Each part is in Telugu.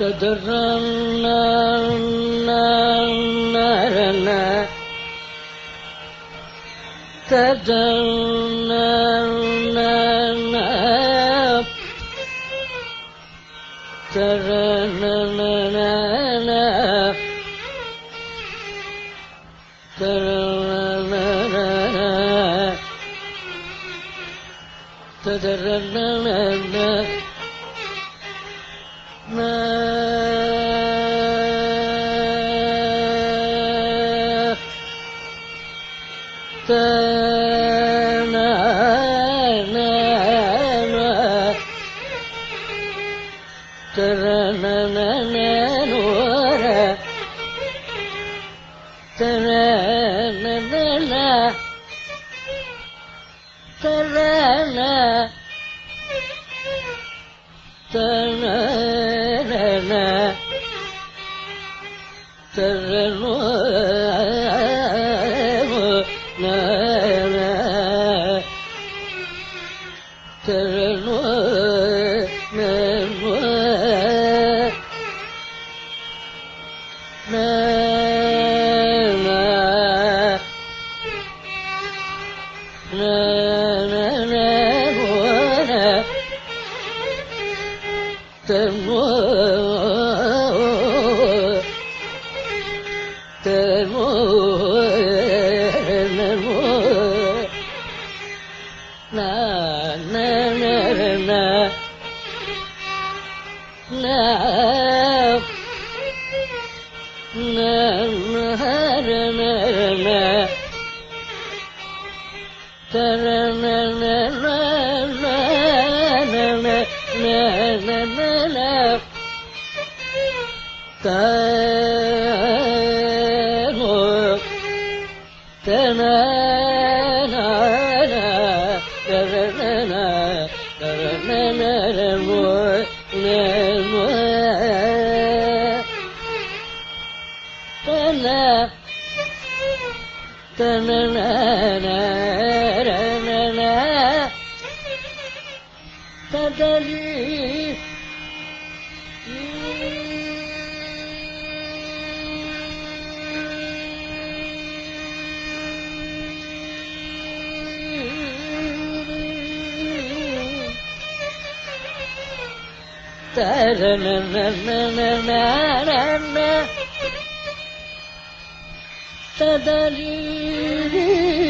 Tadarana Tadarana تدري تدري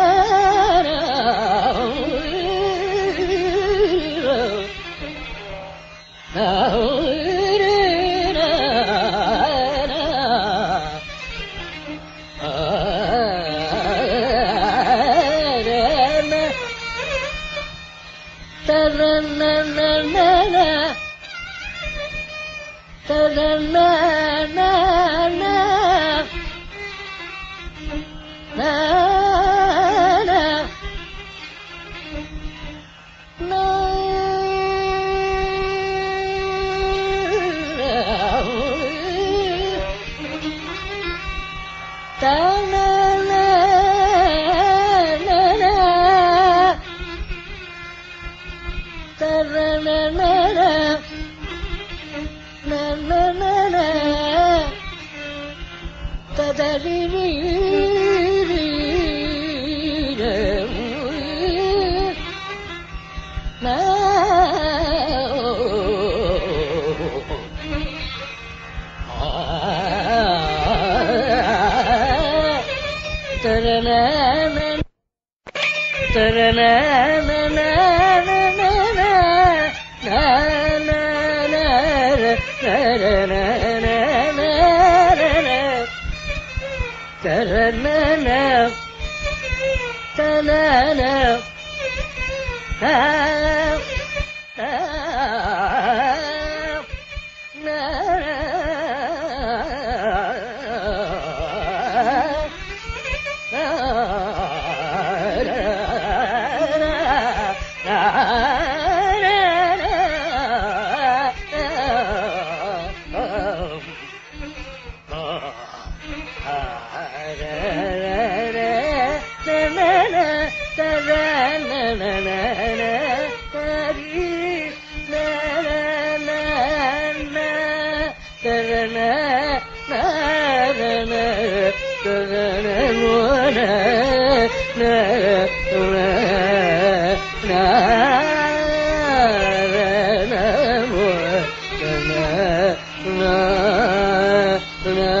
da da na na na.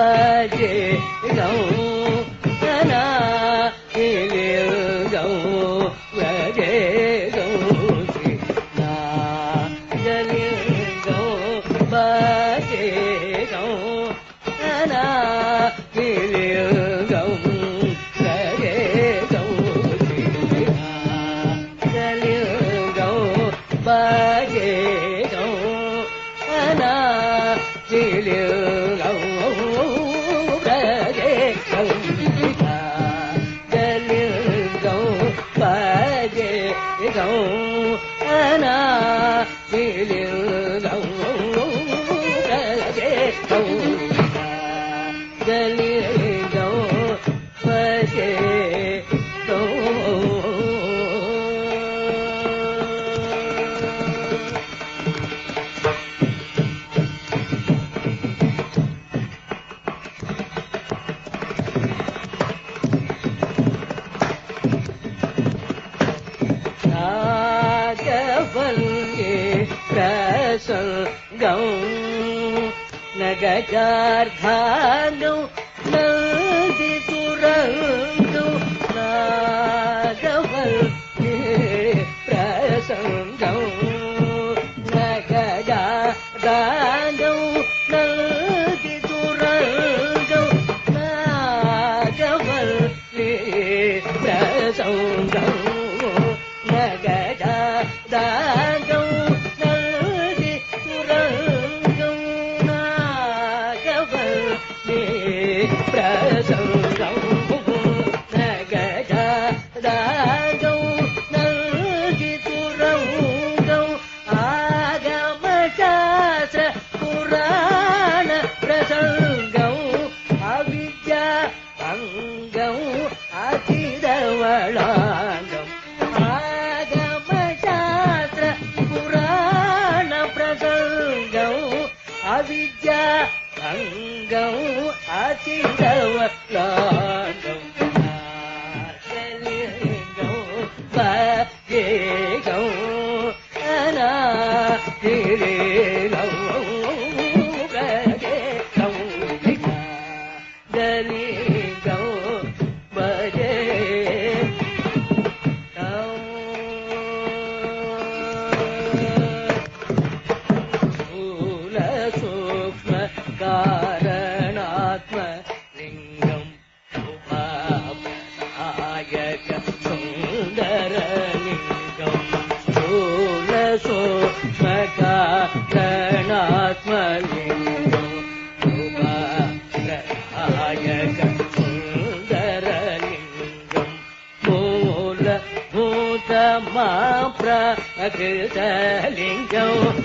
बजे नाना र् güzelim gavur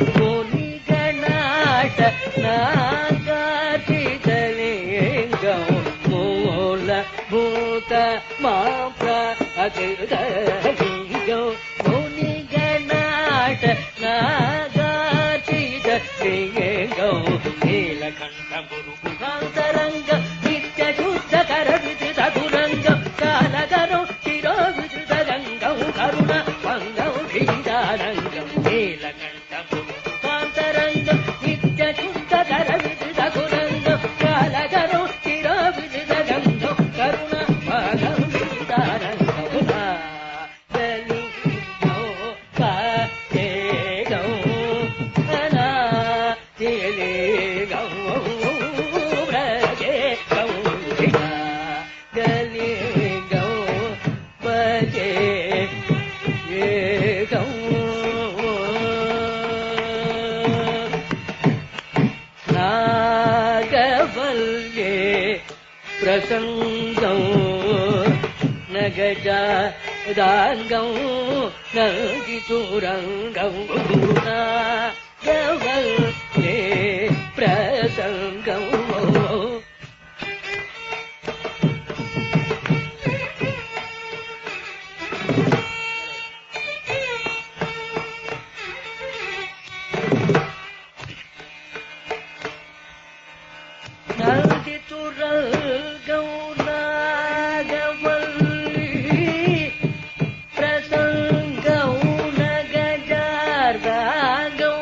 రాగం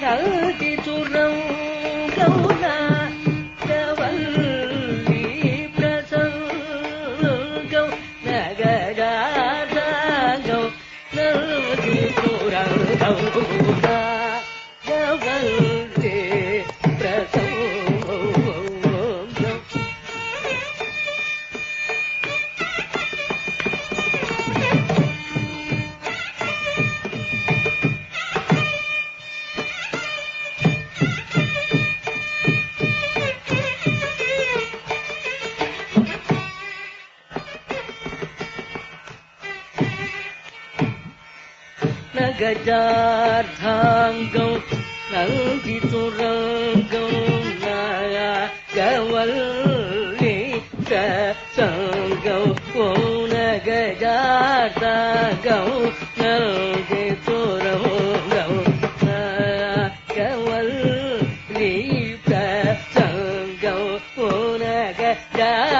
కల్ది చుర நந்தி துரங்கம் நாகவல்லி சங்கம் ஓ நகஜார்த்தாங்கம் நந்தி துரங்கம் நாகவல்லி சங்கம் ஓ நகஜார்த்தாங்கம்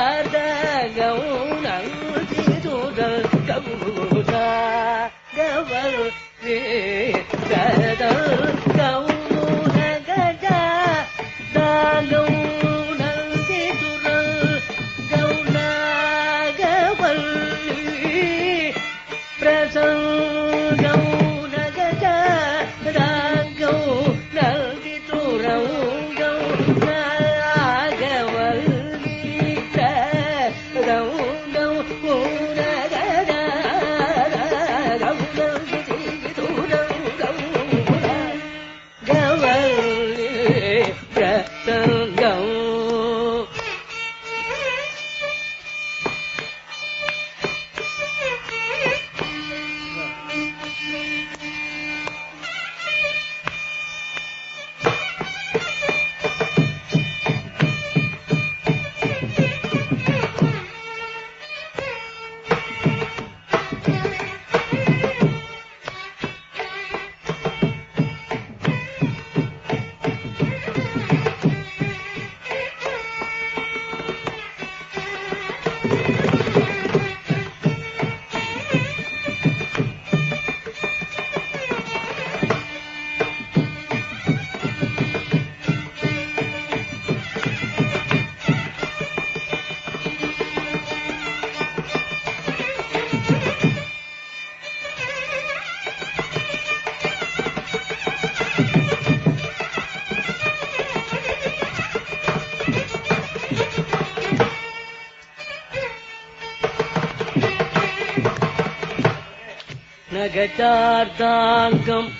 గజార్దాంగం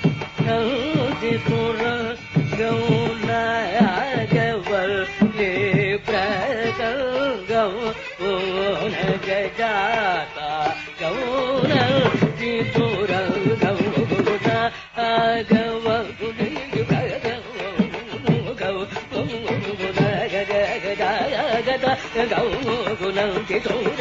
గౌతి సుర గౌలే ప్రగౌ గజాత గౌన సుర గౌ గౌ గౌ గౌ గౌ గౌ గౌ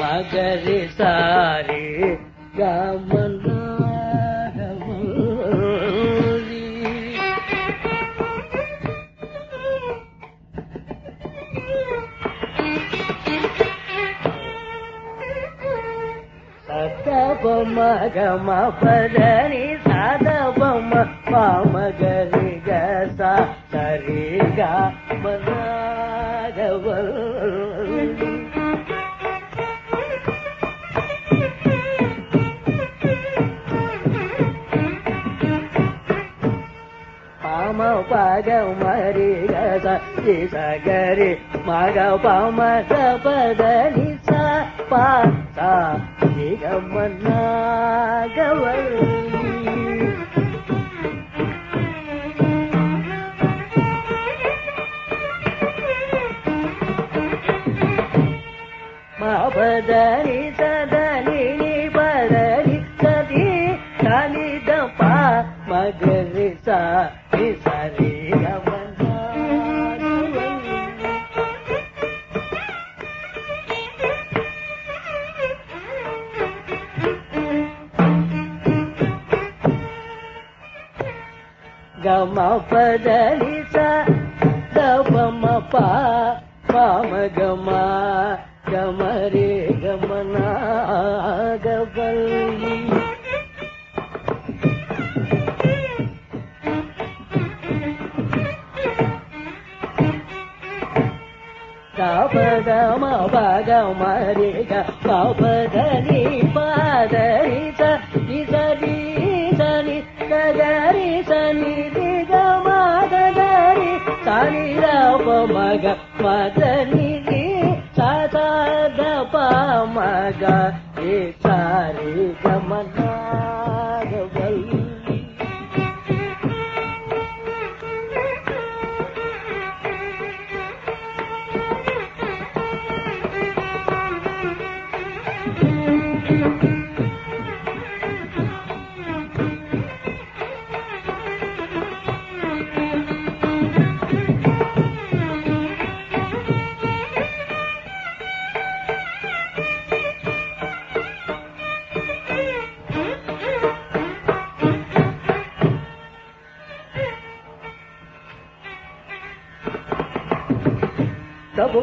మగరి సారి గమన గమరి. గమ పదని సదపమ పామ గరి గస సరి గమన గవరి. పగ మరి గస ఇస గరి మగ పమ సపద నిస పా సా నిగమన గవరి మా గమ పదలి స పా పామ గమ గమ రే గమన గవల్లి గమ పగ మరి గ పదని పాదని గరి మగ మదనిది సాదా సద ప మగ ఏ సారి గమనా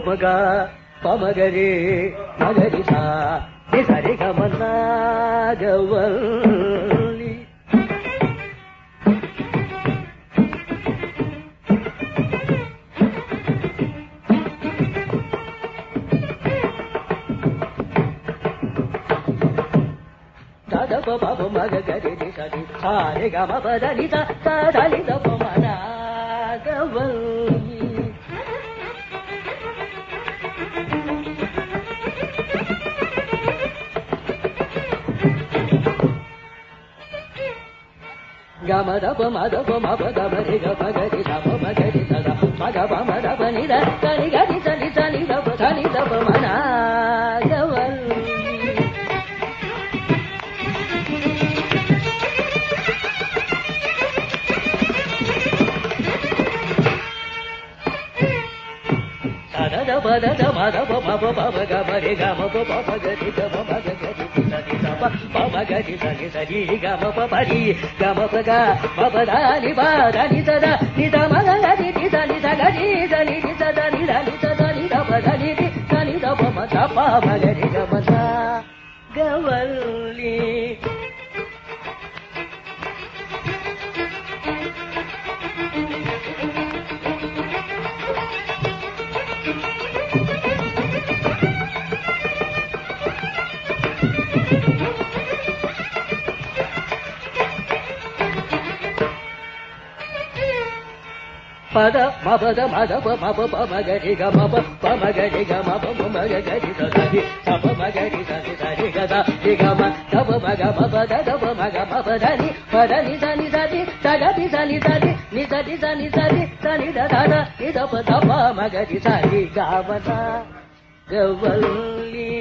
మగ పమగరే మగరి సా ని సరి గమన గవల్లి పప మగ గరి సరి సారి గమ పద ని స సరి దప గమ దప మద ప మ ప గమ రి గ ప గరి స ప మ గరి స ద మ ని ద స గ ని స ని స ని ద మ పద ద మద ప మ ప ప మ గ మ రి గ మ ప ప మ గ రి గ మ మ గ గ రి సి స ని స ప ప మ గ రి స ని స గ మ ప ప రి గ మ ప గ మ ప ద ని బ ద ని స ద ని ద మ గ గ రి ని స ని స గ రి స ని ని స ద ని ద ని స ద ని ద ప ద ని రి స ని ద ప మ స ప మ గ రి గ మ స గవల్లి పద మపద పద మద ప మ ప మ గ రి గ మ ప ప మ గ రి గ మ ప మ మ గ గ రి స స రి మ గ రి స ని స రి గ ద రి గ మ ద మ గ మ ప ద ద మ గ మ ప ద ని ప ద ని స ని స రి స గ రి స ని స రి ని స రి స ని స రి స ని ద ద ద ని ద ప ద ప మ గ రి స రి గ మ ద. గవల్లి